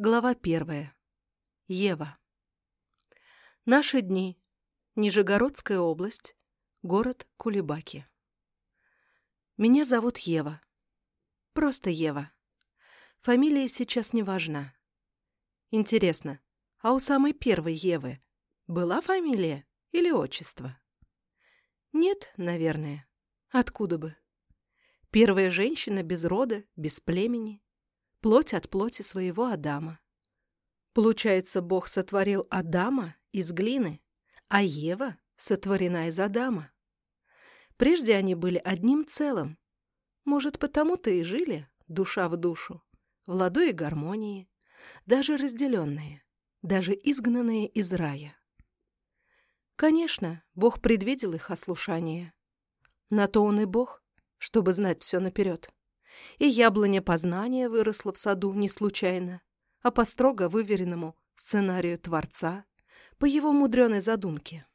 Глава первая. Ева. Наши дни. Нижегородская область. Город Кулебаки. Меня зовут Ева. Просто Ева. Фамилия сейчас не важна. Интересно, а у самой первой Евы была фамилия или отчество? Нет, наверное. Откуда бы? Первая женщина без рода, без племени, плоть от плоти своего Адама. Получается, Бог сотворил Адама из глины, а Ева сотворена из Адама. Прежде они были одним целым. Может, потому-то и жили душа в душу, в ладу и гармонии, даже разделенные, даже изгнанные из рая. Конечно, Бог предвидел их ослушание. На то он и Бог, чтобы знать все наперед. И яблоня познания выросла в саду не случайно, а по строго выверенному сценарию Творца, по его мудреной задумке.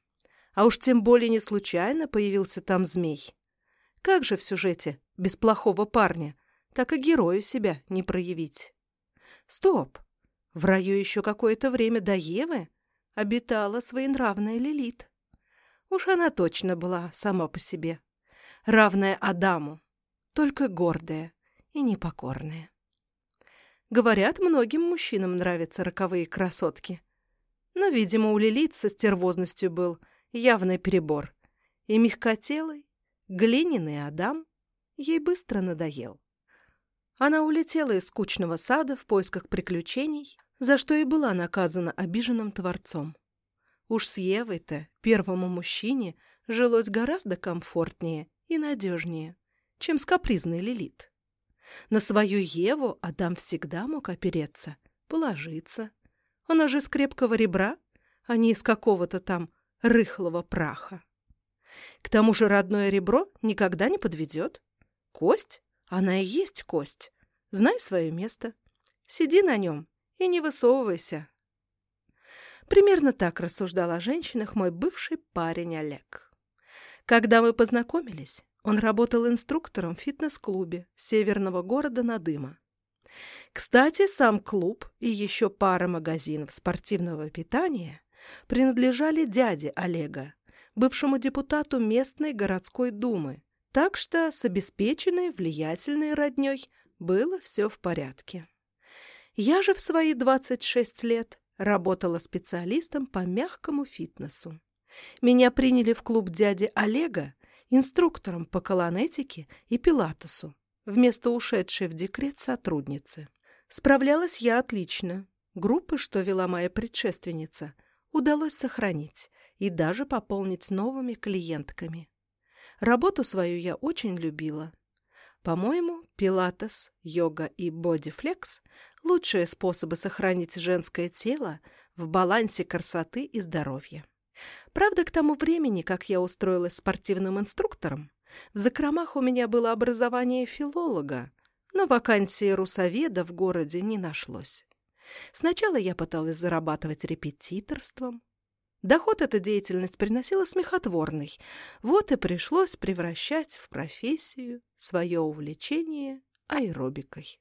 А уж тем более не случайно появился там змей. Как же в сюжете без плохого парня, так и герою себя не проявить? Стоп! В раю еще какое-то время до Евы обитала своенравная Лилит. Уж она точно была сама по себе, равная Адаму, только гордая и непокорная. Говорят, многим мужчинам нравятся роковые красотки. Но, видимо, у Лилит со стервозностью был явный перебор. И мягкотелый, глиняный Адам ей быстро надоел. Она улетела из скучного сада в поисках приключений, за что и была наказана обиженным Творцом. Уж с Евой-то, первому мужчине, жилось гораздо комфортнее и надежнее чем с капризной Лилит. На свою Еву Адам всегда мог опереться, положиться. Она же из крепкого ребра, а не из какого-то там рыхлого праха. К тому же родное ребро никогда не подведет. Кость? Она и есть кость. Знай свое место. Сиди на нем и не высовывайся. Примерно так рассуждал о женщинах мой бывший парень Олег. Когда мы познакомились, он работал инструктором в фитнес-клубе северного города Надыма. Кстати, сам клуб и еще пара магазинов спортивного питания принадлежали дяде Олега, бывшему депутату местной городской думы, так что с обеспеченной влиятельной родней было все в порядке. Я же в свои 26 лет работала специалистом по мягкому фитнесу. Меня приняли в клуб дяди Олега инструктором по колонетике и пилатесу, вместо ушедшей в декрет сотрудницы. Справлялась я отлично. Группы, что вела моя предшественница, удалось сохранить и даже пополнить новыми клиентками. Работу свою я очень любила. По-моему, пилатес, йога и бодифлекс – лучшие способы сохранить женское тело в балансе красоты и здоровья. Правда, к тому времени, как я устроилась спортивным инструктором, в закромах у меня было образование филолога, но вакансии русоведа в городе не нашлось. Сначала я пыталась зарабатывать репетиторством. Доход эта деятельность приносила смехотворный, вот и пришлось превращать в профессию свое увлечение аэробикой.